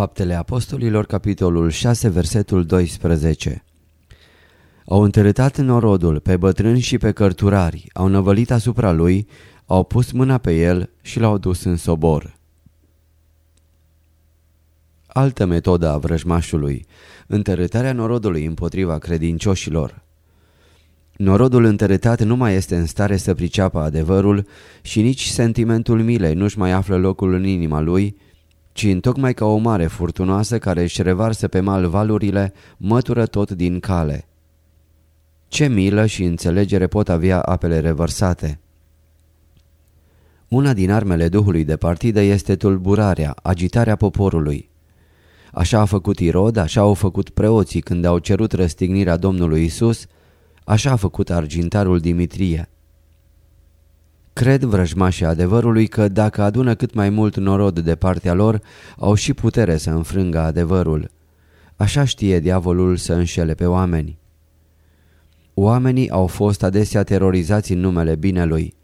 Faptele Apostolilor, capitolul 6, versetul 12 Au întărâtat norodul pe bătrâni și pe cărturari, au năvălit asupra lui, au pus mâna pe el și l-au dus în sobor. Altă metodă a vrăjmașului, întărâtarea norodului împotriva credincioșilor. Norodul întărâtat nu mai este în stare să priceapă adevărul și nici sentimentul milei nu-și mai află locul în inima lui, ci întocmai ca o mare furtunoasă care își revarsă pe mal valurile, mătură tot din cale. Ce milă și înțelegere pot avea apele revărsate? Una din armele Duhului de partidă este tulburarea, agitarea poporului. Așa a făcut Irod, așa au făcut preoții când au cerut răstignirea Domnului Isus, așa a făcut argintarul Dimitrie. Cred vrăjmașii adevărului că dacă adună cât mai mult norod de partea lor, au și putere să înfrângă adevărul. Așa știe diavolul să înșele pe oameni. Oamenii au fost adesea terorizați în numele binelui.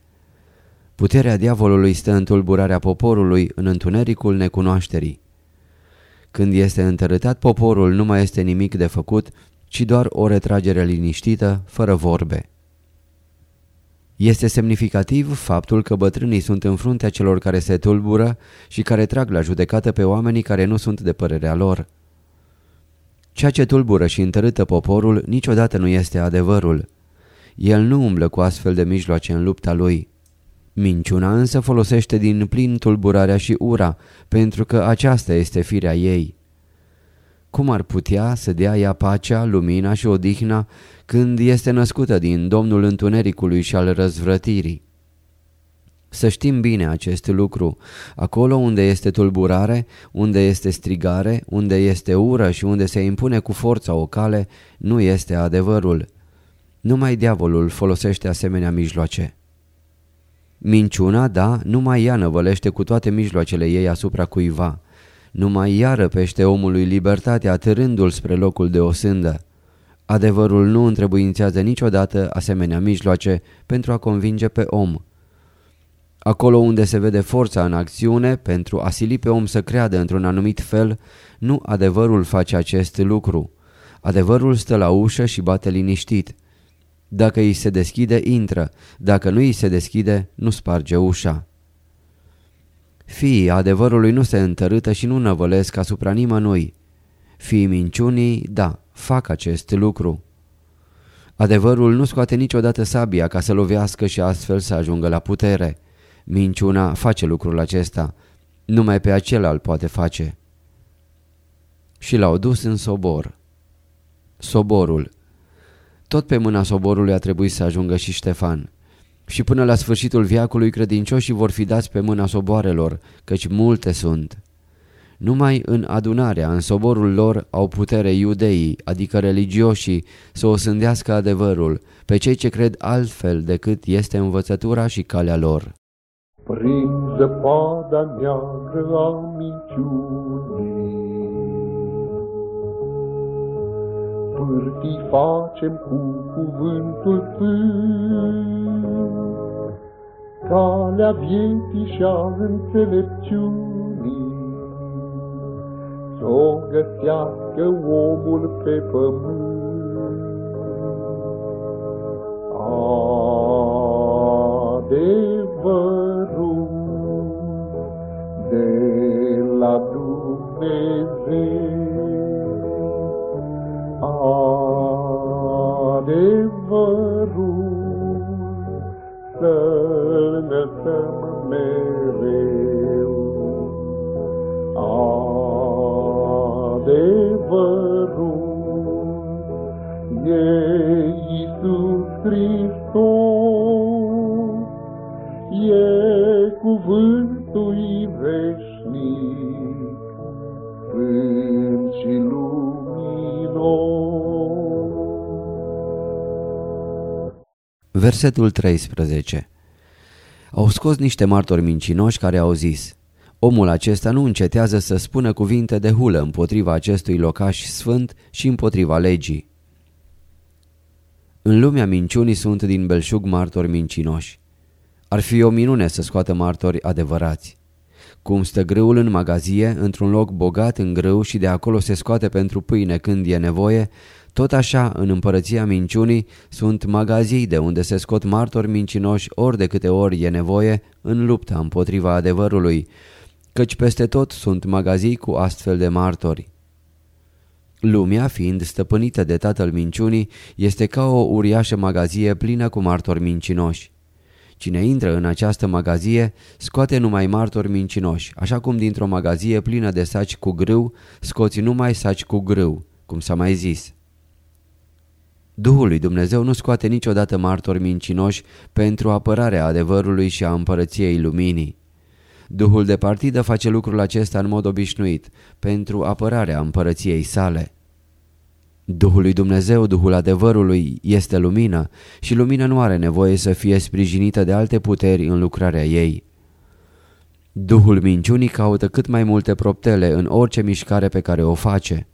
Puterea diavolului stă în tulburarea poporului în întunericul necunoașterii. Când este întărâtat poporul nu mai este nimic de făcut, ci doar o retragere liniștită, fără vorbe. Este semnificativ faptul că bătrânii sunt în fruntea celor care se tulbură și care trag la judecată pe oamenii care nu sunt de părerea lor. Ceea ce tulbură și întărâtă poporul niciodată nu este adevărul. El nu umblă cu astfel de mijloace în lupta lui. Minciuna însă folosește din plin tulburarea și ura, pentru că aceasta este firea ei. Cum ar putea să dea ea pacea, lumina și odihna când este născută din Domnul Întunericului și al răzvrătirii? Să știm bine acest lucru. Acolo unde este tulburare, unde este strigare, unde este ură și unde se impune cu forța o cale, nu este adevărul. Numai diavolul folosește asemenea mijloace. Minciuna, da, numai ea năvălește cu toate mijloacele ei asupra cuiva. Numai ea răpește omului libertatea târându-l spre locul de osândă. Adevărul nu întrebuințează niciodată asemenea mijloace pentru a convinge pe om. Acolo unde se vede forța în acțiune pentru a sili pe om să creadă într-un anumit fel, nu adevărul face acest lucru. Adevărul stă la ușă și bate liniștit. Dacă îi se deschide, intră. Dacă nu îi se deschide, nu sparge ușa. Fiii adevărului nu se întărâtă și nu năvălesc asupra nimănui. Fiii minciunii, da, fac acest lucru. Adevărul nu scoate niciodată sabia ca să lovească și astfel să ajungă la putere. Minciuna face lucrul acesta. Numai pe acela îl poate face. Și l-au dus în sobor. Soborul. Tot pe mâna soborului a trebuit să ajungă și Ștefan. Și până la sfârșitul viacului credincioșii vor fi dați pe mâna soboarelor, căci multe sunt. Numai în adunarea, în soborul lor, au putere iudeii, adică religioșii, să o sândească adevărul, pe cei ce cred altfel decât este învățătura și calea lor. Prin zăpada neagră a minciunii, Pârtii facem cu cuvântul pânt, Calea vieții și-a înțelepciunii, o găsească omul pe pământ. Adevărul de la Dumnezeu, adevărul să-l e Iisus Hristos, e cuvântul veșnic, sfânt și luminos. Versetul 13 Au scos niște martori mincinoși care au zis Omul acesta nu încetează să spună cuvinte de hulă împotriva acestui locaș sfânt și împotriva legii. În lumea minciunii sunt din belșug martori mincinoși. Ar fi o minune să scoată martori adevărați. Cum stă grâul în magazie, într-un loc bogat în grâu și de acolo se scoate pentru pâine când e nevoie, tot așa, în împărăția minciunii, sunt magazii de unde se scot martori mincinoși ori de câte ori e nevoie în lupta împotriva adevărului, căci peste tot sunt magazii cu astfel de martori. Lumea, fiind stăpânită de tatăl minciunii, este ca o uriașă magazie plină cu martori mincinoși. Cine intră în această magazie scoate numai martori mincinoși, așa cum dintr-o magazie plină de saci cu grâu scoți numai saci cu grâu, cum s-a mai zis. Duhul lui Dumnezeu nu scoate niciodată martori mincinoși pentru apărarea adevărului și a împărăției luminii. Duhul de partidă face lucrul acesta în mod obișnuit, pentru apărarea împărăției sale. Duhul lui Dumnezeu, Duhul adevărului, este lumină și lumina nu are nevoie să fie sprijinită de alte puteri în lucrarea ei. Duhul minciunii caută cât mai multe proptele în orice mișcare pe care o face.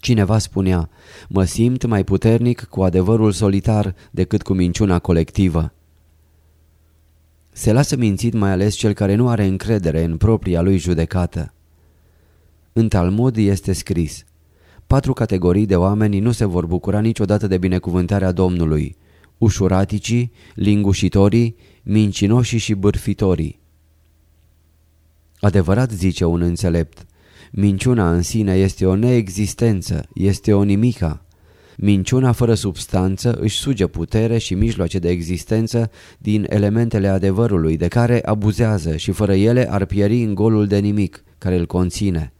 Cineva spunea, mă simt mai puternic cu adevărul solitar decât cu minciuna colectivă. Se lasă mințit mai ales cel care nu are încredere în propria lui judecată. În Talmud este scris, patru categorii de oameni nu se vor bucura niciodată de binecuvântarea Domnului, ușuraticii, lingușitorii, mincinoșii și bârfitorii. Adevărat zice un înțelept, minciuna în sine este o neexistență, este o nimica. Minciuna fără substanță își suge putere și mijloace de existență din elementele adevărului de care abuzează și fără ele ar pieri în golul de nimic care îl conține.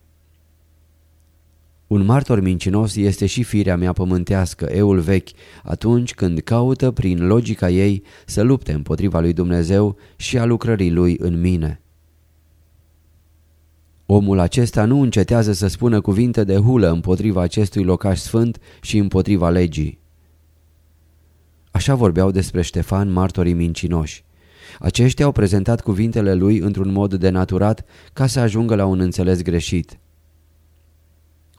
Un martor mincinos este și firea mea pământească, eul vechi, atunci când caută prin logica ei să lupte împotriva lui Dumnezeu și a lucrării lui în mine. Omul acesta nu încetează să spună cuvinte de hulă împotriva acestui locaș sfânt și împotriva legii. Așa vorbeau despre Ștefan martorii mincinoși. Aceștia au prezentat cuvintele lui într-un mod denaturat ca să ajungă la un înțeles greșit.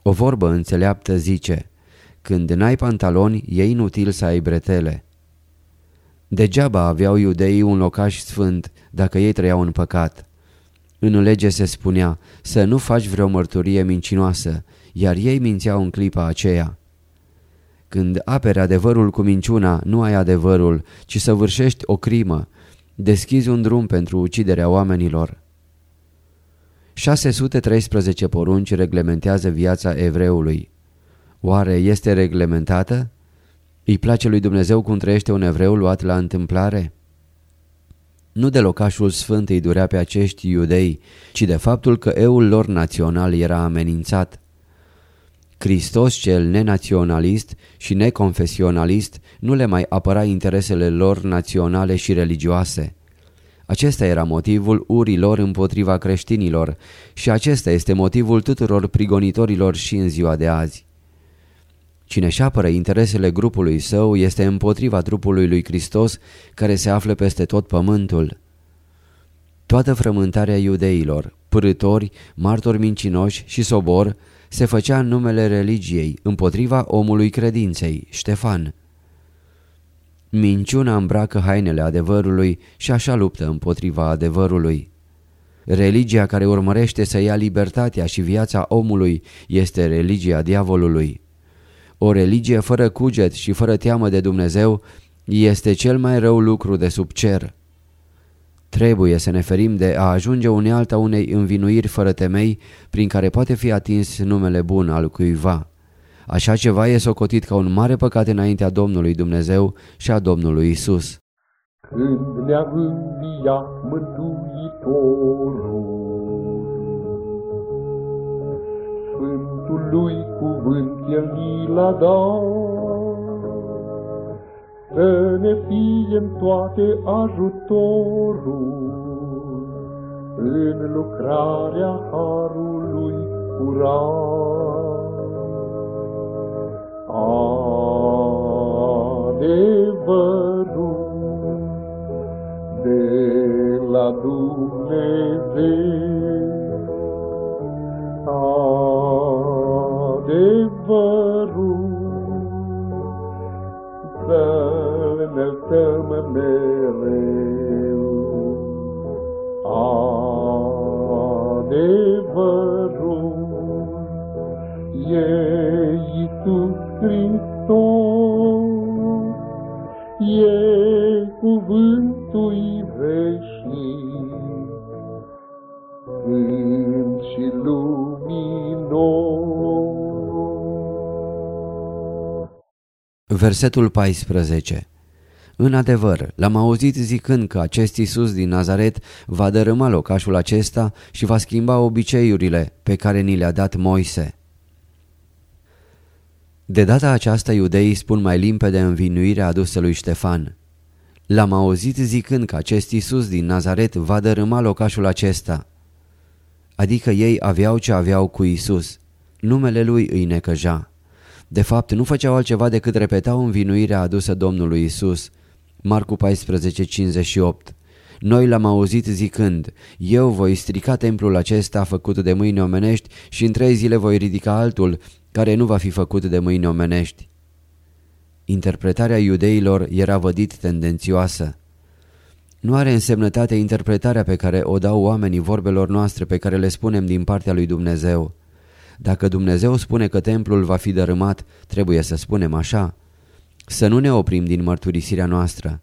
O vorbă înțeleaptă zice, când n-ai pantaloni, e inutil să ai bretele. Degeaba aveau iudeii un locaș sfânt dacă ei trăiau în păcat. În lege se spunea să nu faci vreo mărturie mincinoasă, iar ei mințeau în clipa aceea. Când apere adevărul cu minciuna, nu ai adevărul, ci să vârșești o crimă, deschizi un drum pentru uciderea oamenilor. 613 porunci reglementează viața evreului. Oare este reglementată? Îi place lui Dumnezeu cum trăiește un evreu luat la întâmplare? Nu de locașul sfânt îi durea pe acești iudei, ci de faptul că eul lor național era amenințat. Hristos cel nenaționalist și neconfesionalist nu le mai apăra interesele lor naționale și religioase. Acesta era motivul urilor împotriva creștinilor și acesta este motivul tuturor prigonitorilor și în ziua de azi. Cine își apără interesele grupului său este împotriva trupului lui Hristos care se află peste tot pământul. Toată frământarea iudeilor, pârâtori, martori mincinoși și sobor se făcea în numele religiei, împotriva omului credinței, Ștefan. Minciuna îmbracă hainele adevărului și așa luptă împotriva adevărului. Religia care urmărește să ia libertatea și viața omului este religia diavolului. O religie fără cuget și fără teamă de Dumnezeu este cel mai rău lucru de sub cer. Trebuie să ne ferim de a ajunge unealta unei învinuiri fără temei prin care poate fi atins numele bun al cuiva. Așa ceva e socotit ca un mare păcat înaintea Domnului Dumnezeu și a Domnului Isus. Când ne-a înviat Mântuitorul, Sfântul lui cuvânt El ni l-a dat, Să ne fie în toate ajutorul, În lucrarea Harului curat. Adevărul de la Dumnezeu. Adevărul să înălțăm mereu. Adevărul e Iisus Hristos, Versetul 14 În adevăr, l-am auzit zicând că acest Iisus din Nazaret va dărâma locașul acesta și va schimba obiceiurile pe care ni le-a dat Moise. De data aceasta iudeii spun mai limpede învinuirea adusă lui Ștefan. L-am auzit zicând că acest Iisus din Nazaret va dărâma locașul acesta. Adică ei aveau ce aveau cu Iisus. Numele lui îi necăja. De fapt, nu făceau altceva decât repetau învinuirea adusă Domnului Isus. Marcu 14:58. Noi l-am auzit zicând, eu voi strica templul acesta făcut de mâini omenești și în trei zile voi ridica altul care nu va fi făcut de mâini omenești. Interpretarea iudeilor era vădit tendențioasă. Nu are însemnătate interpretarea pe care o dau oamenii vorbelor noastre pe care le spunem din partea lui Dumnezeu. Dacă Dumnezeu spune că templul va fi dărâmat, trebuie să spunem așa. Să nu ne oprim din mărturisirea noastră.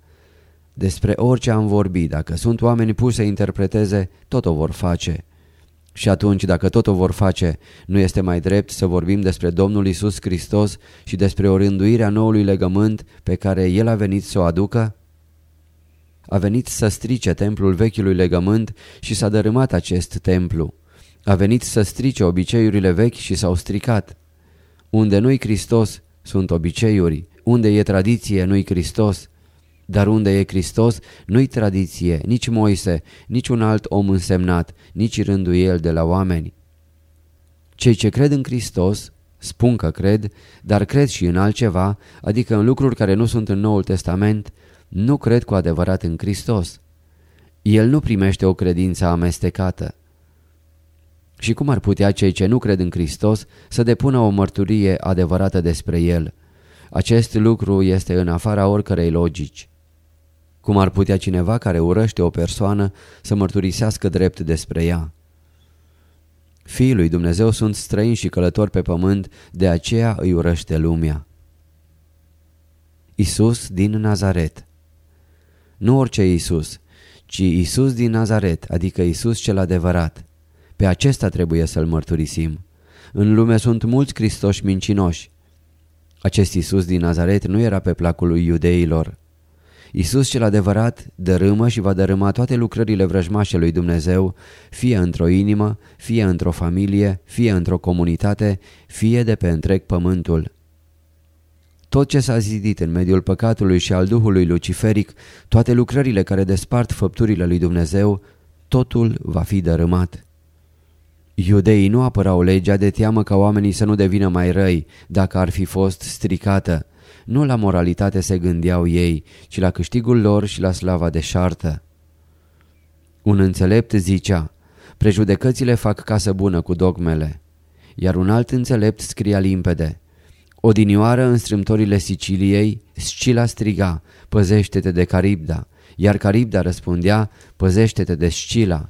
Despre orice am vorbit, dacă sunt oameni puși să interpreteze, tot o vor face. Și atunci, dacă tot o vor face, nu este mai drept să vorbim despre Domnul Isus Hristos și despre o rânduire a noului legământ pe care El a venit să o aducă? A venit să strice templul vechiului legământ și s-a dărâmat acest templu. A venit să strice obiceiurile vechi și s-au stricat. Unde nu-i Hristos, sunt obiceiuri. Unde e tradiție, nu-i Hristos. Dar unde e Hristos, nu-i tradiție, nici Moise, nici un alt om însemnat, nici rânduiel de la oameni. Cei ce cred în Hristos, spun că cred, dar cred și în altceva, adică în lucruri care nu sunt în Noul Testament, nu cred cu adevărat în Hristos. El nu primește o credință amestecată. Și cum ar putea cei ce nu cred în Hristos să depună o mărturie adevărată despre El? Acest lucru este în afara oricărei logici. Cum ar putea cineva care urăște o persoană să mărturisească drept despre ea? Fiii lui Dumnezeu sunt străini și călători pe pământ, de aceea îi urăște lumea. Isus din Nazaret Nu orice Isus, ci Isus din Nazaret, adică Isus cel adevărat. Pe acesta trebuie să-L mărturisim. În lume sunt mulți Cristoși mincinoși. Acest Isus din Nazaret nu era pe placul lui iudeilor. Isus cel adevărat dărâmă și va dărâma toate lucrările vrăjmașe lui Dumnezeu, fie într-o inimă, fie într-o familie, fie într-o comunitate, fie de pe întreg pământul. Tot ce s-a zidit în mediul păcatului și al duhului luciferic, toate lucrările care despart făpturile lui Dumnezeu, totul va fi dărâmat. Iudeii nu apărau legea de teamă ca oamenii să nu devină mai răi dacă ar fi fost stricată. Nu la moralitate se gândeau ei, ci la câștigul lor și la slava deșartă. Un înțelept zicea, prejudecățile fac casă bună cu dogmele. Iar un alt înțelept scria limpede, Odinioară în strâmtorile Siciliei, Scila striga, păzește-te de Caribda, iar Caribda răspundea, păzește-te de Scila.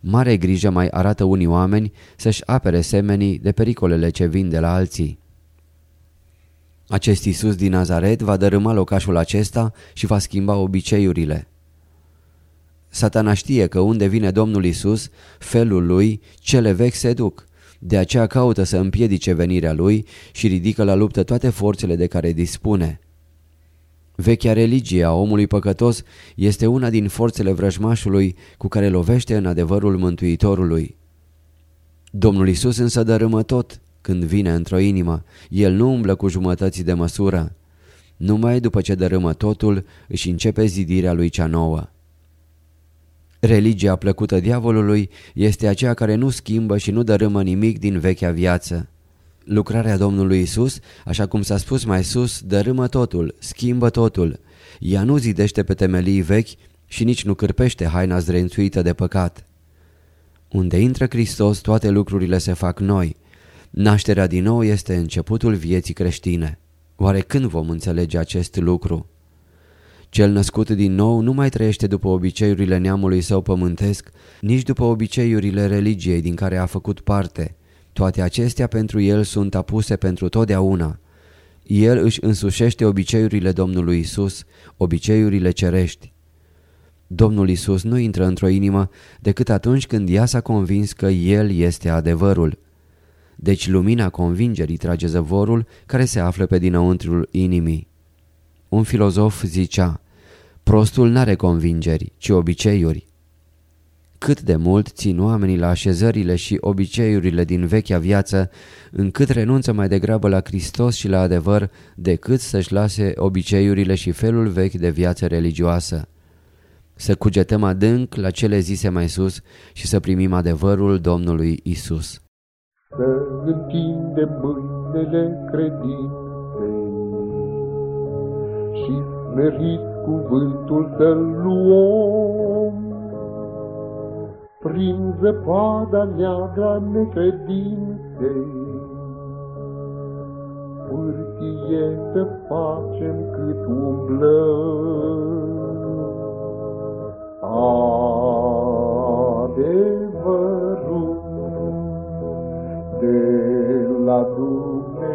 Mare grijă mai arată unii oameni să-și apere semenii de pericolele ce vin de la alții. Acest Iisus din Nazaret va dărâma locașul acesta și va schimba obiceiurile. Satana știe că unde vine Domnul Isus, felul lui, cele vechi se duc. De aceea caută să împiedice venirea lui și ridică la luptă toate forțele de care dispune. Vechea religie a omului păcătos este una din forțele vrăjmașului cu care lovește în adevărul Mântuitorului. Domnul Isus însă dărâmă tot când vine într-o inimă. El nu umblă cu jumătăți de măsură. Numai după ce dărâmă totul își începe zidirea lui cea nouă. Religia plăcută diavolului este aceea care nu schimbă și nu dărâmă nimic din vechea viață. Lucrarea Domnului Isus, așa cum s-a spus mai sus, dărâmă totul, schimbă totul. Ea nu zidește pe temelii vechi și nici nu cârpește haina zdrențuită de păcat. Unde intră Hristos, toate lucrurile se fac noi. Nașterea din nou este începutul vieții creștine. Oare când vom înțelege acest lucru? Cel născut din nou nu mai trăiește după obiceiurile neamului său pământesc, nici după obiceiurile religiei din care a făcut parte. Toate acestea pentru el sunt apuse pentru totdeauna. El își însușește obiceiurile Domnului Isus, obiceiurile cerești. Domnul Isus nu intră într-o inimă decât atunci când ea s-a convins că El este adevărul. Deci lumina convingerii trage zăvorul care se află pe dinăuntrul inimii. Un filozof zicea, prostul n-are convingeri, ci obiceiuri. Cât de mult țin oamenii la așezările și obiceiurile din vechea viață, încât renunță mai degrabă la Hristos și la adevăr, decât să-și lase obiceiurile și felul vechi de viață religioasă. Să cugetăm adânc la cele zise mai sus și să primim adevărul Domnului Isus. Să întindem mâinile credinței și smerit cuvântul să-l luăm. Prin zăpada neagra necredinței, pârtie să facem cât umblăm. Adevărul de la Dumnezeu.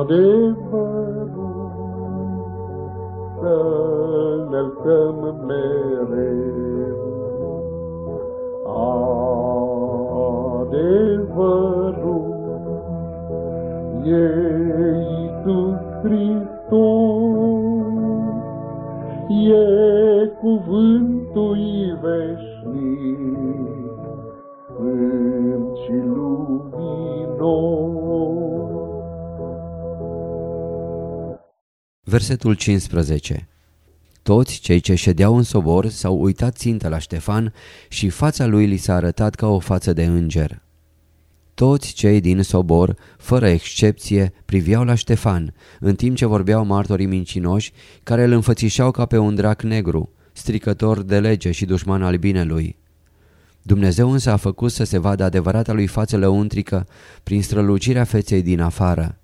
Adevărul mereu. Adevărul e Iisus Hristos, e cuvântul veșnic, sfânt și luminos. Versetul 15 Toți cei ce ședeau în sobor s-au uitat țintă la Ștefan și fața lui li s-a arătat ca o față de înger. Toți cei din sobor, fără excepție, priveau la Ștefan, în timp ce vorbeau martorii mincinoși, care îl înfățișau ca pe un drac negru, stricător de lege și dușman al binelui. Dumnezeu însă a făcut să se vadă adevărata lui față lăuntrică prin strălucirea feței din afară.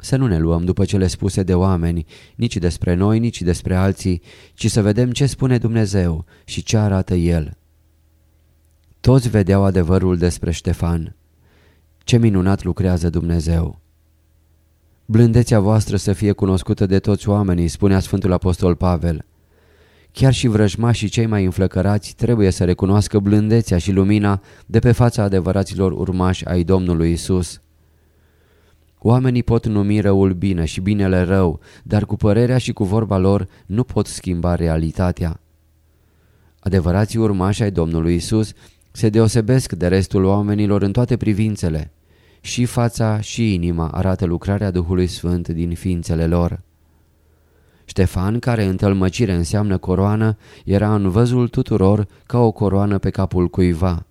Să nu ne luăm după cele spuse de oameni, nici despre noi, nici despre alții, ci să vedem ce spune Dumnezeu și ce arată El. Toți vedeau adevărul despre Ștefan. Ce minunat lucrează Dumnezeu! Blândețea voastră să fie cunoscută de toți oamenii, spunea Sfântul Apostol Pavel. Chiar și vrăjmașii cei mai înflăcărați trebuie să recunoască blândețea și lumina de pe fața adevăraților urmași ai Domnului Isus. Oamenii pot numi răul bine și binele rău, dar cu părerea și cu vorba lor nu pot schimba realitatea. Adevărații urmași ai Domnului Isus se deosebesc de restul oamenilor în toate privințele. Și fața și inima arată lucrarea Duhului Sfânt din ființele lor. Ștefan, care în tălmăcire înseamnă coroană, era în văzul tuturor ca o coroană pe capul cuiva.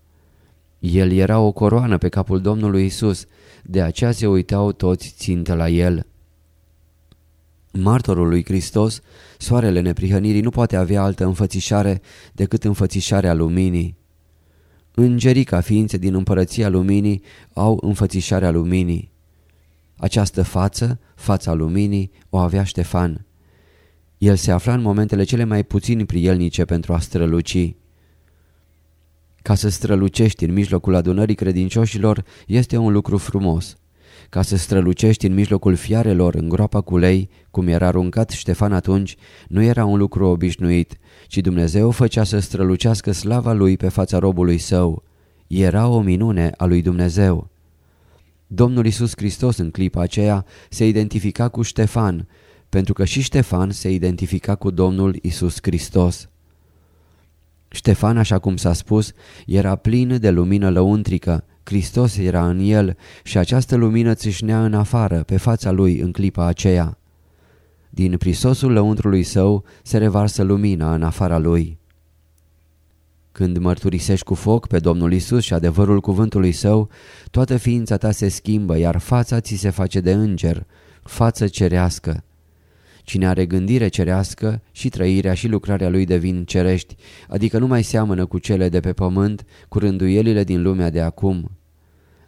El era o coroană pe capul Domnului Isus, de aceea se uitau toți țintă la el. Martorul lui Hristos, soarele neprihănirii nu poate avea altă înfățișare decât înfățișarea luminii. Îngerii ca ființe din împărăția luminii au înfățișarea luminii. Această față, fața luminii, o avea Ștefan. El se afla în momentele cele mai puțin prielnice pentru a străluci. Ca să strălucești în mijlocul adunării credincioșilor este un lucru frumos. ca să strălucești în mijlocul fiarelor în groapa cu lei, cum era aruncat Ștefan atunci, nu era un lucru obișnuit, ci Dumnezeu făcea să strălucească slava lui pe fața robului său. Era o minune a lui Dumnezeu. Domnul Isus Hristos în clipa aceea se identifica cu Ștefan, pentru că și Ștefan se identifica cu Domnul Isus Hristos. Ștefan, așa cum s-a spus, era plin de lumină lăuntrică, Hristos era în el și această lumină țâșnea în afară, pe fața lui, în clipa aceea. Din prisosul lăuntrului său se revarsă lumina în afara lui. Când mărturisești cu foc pe Domnul Isus și adevărul cuvântului său, toată ființa ta se schimbă, iar fața ți se face de înger, față cerească. Cine are gândire cerească și trăirea și lucrarea lui devin cerești, adică nu mai seamănă cu cele de pe pământ, cu rânduielile din lumea de acum.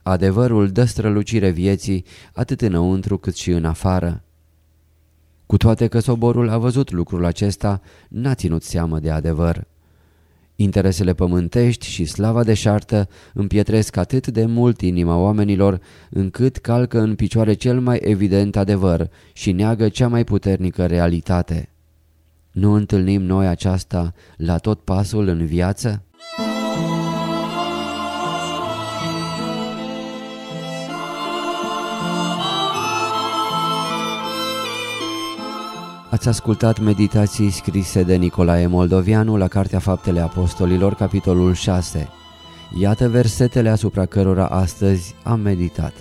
Adevărul dă strălucire vieții atât înăuntru cât și în afară. Cu toate că soborul a văzut lucrul acesta, n-a ținut seamă de adevăr. Interesele pământești și slava deșartă împietresc atât de mult inima oamenilor încât calcă în picioare cel mai evident adevăr și neagă cea mai puternică realitate. Nu întâlnim noi aceasta la tot pasul în viață? Ați ascultat meditații scrise de Nicolae Moldovianu la Cartea Faptele Apostolilor, capitolul 6. Iată versetele asupra cărora astăzi am meditat.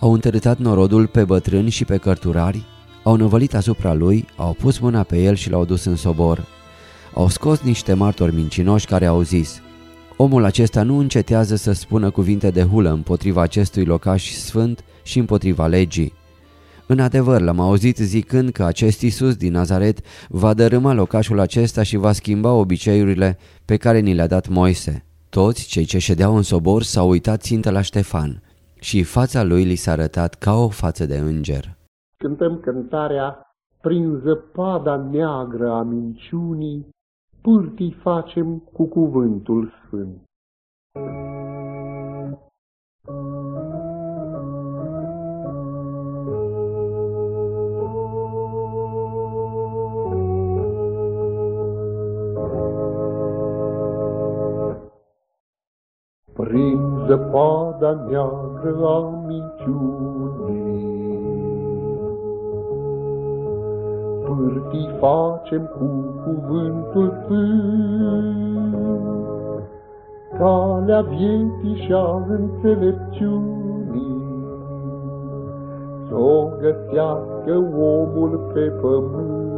Au întărâtat norodul pe bătrâni și pe cărturari, au năvălit asupra lui, au pus mâna pe el și l-au dus în sobor. Au scos niște martori mincinoși care au zis, Omul acesta nu încetează să spună cuvinte de hulă împotriva acestui locaș sfânt și împotriva legii. În adevăr, l-am auzit zicând că acest Isus din Nazaret va dărâma locașul acesta și va schimba obiceiurile pe care ni le-a dat Moise. Toți cei ce ședeau în sobor s-au uitat țintă la Ștefan și fața lui li s-a arătat ca o față de înger. Cântăm cântarea Prin zăpada neagră a minciunii, pârtii facem cu cuvântul sfânt. prin zăpada neagră a minciunii. Pârtii facem cu cuvântul sfânt, calea vieții și a înțelepciunii, S-o găsească omul pe pământ.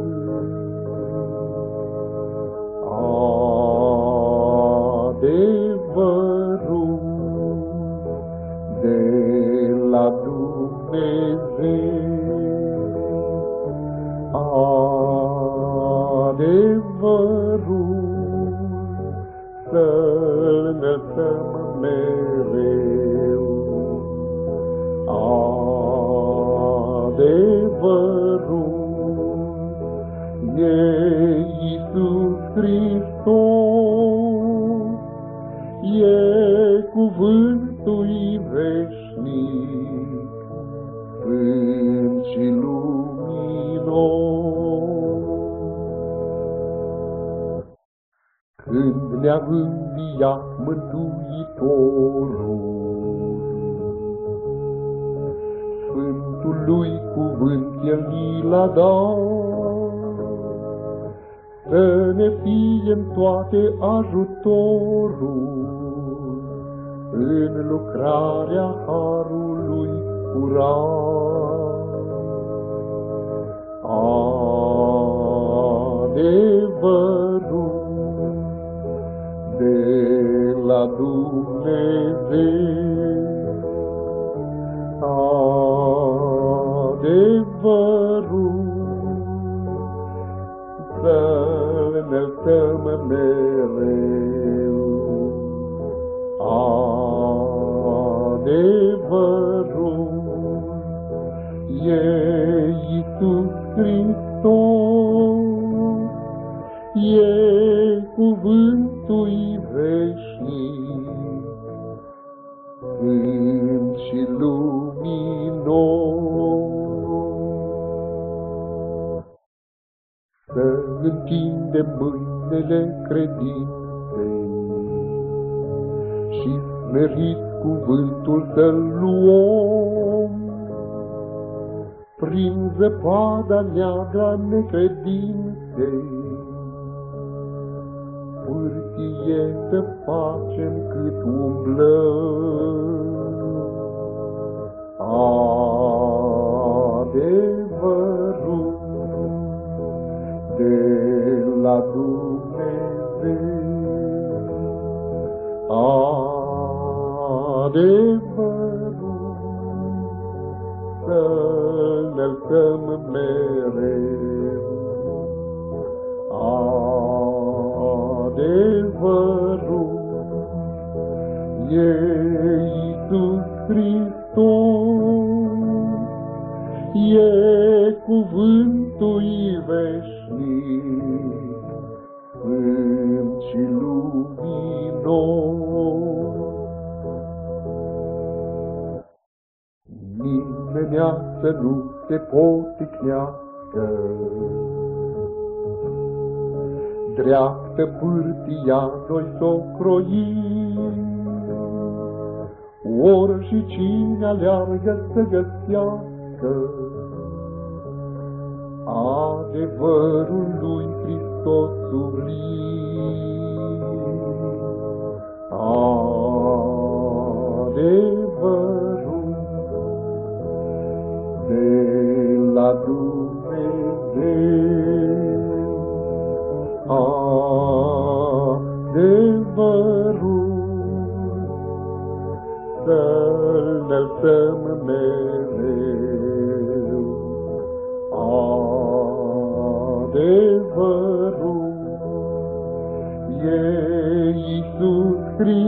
Sfântul lui cuvânt El ni l-a dat, Să ne fie în toate ajutorul, În lucrarea Harului curat. Adevărul de la Dumnezeu, înălțăm mereu. Adevărul e Iisus Hristos, e cuvântul veșnic, mâinele credinței și smerit cuvântul să-l luăm. Prin zăpada neagră necredinței, pârtie să facem cât umblăm. Adevărul de la Dumnezeu, adevărul să înălțăm mereu. Adevărul e Iisus Hristos, e cuvântul veșnic, sfânt și luminos. Să nu se poticnească, dreaptă pârtia noi s-o croim, ori și cine aleargă să găsească adevărul lui Hristos sublim. La Dumnezeu, adevărul să-l înălțăm mereu. Adevărul e Iisus Hristos,